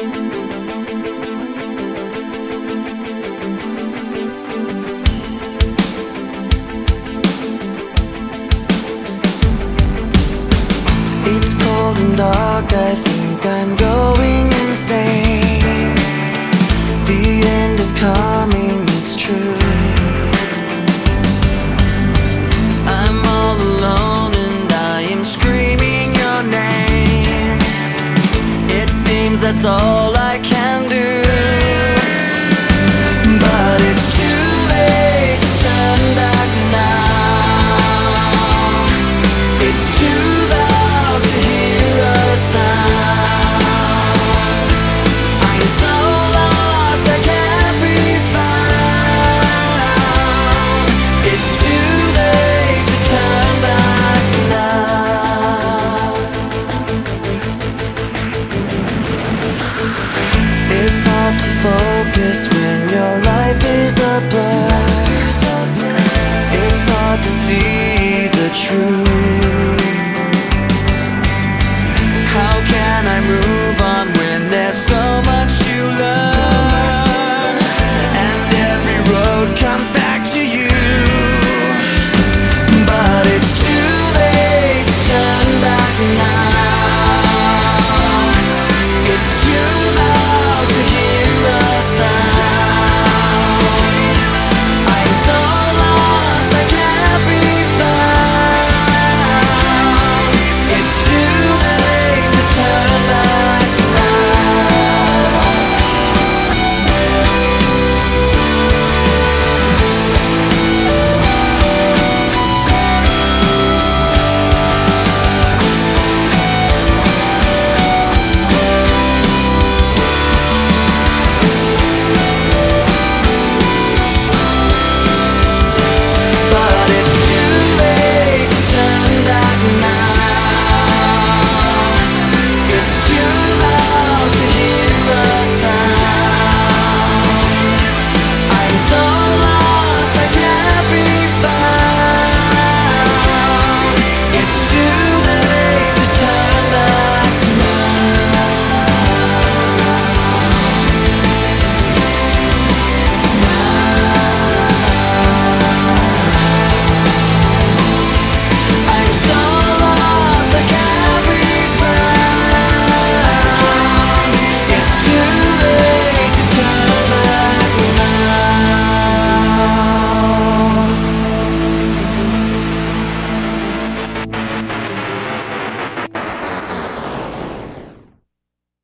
It's cold and dark, I think I'm going insane. The end is coming, that's all I can do. To focus when your life is a blur.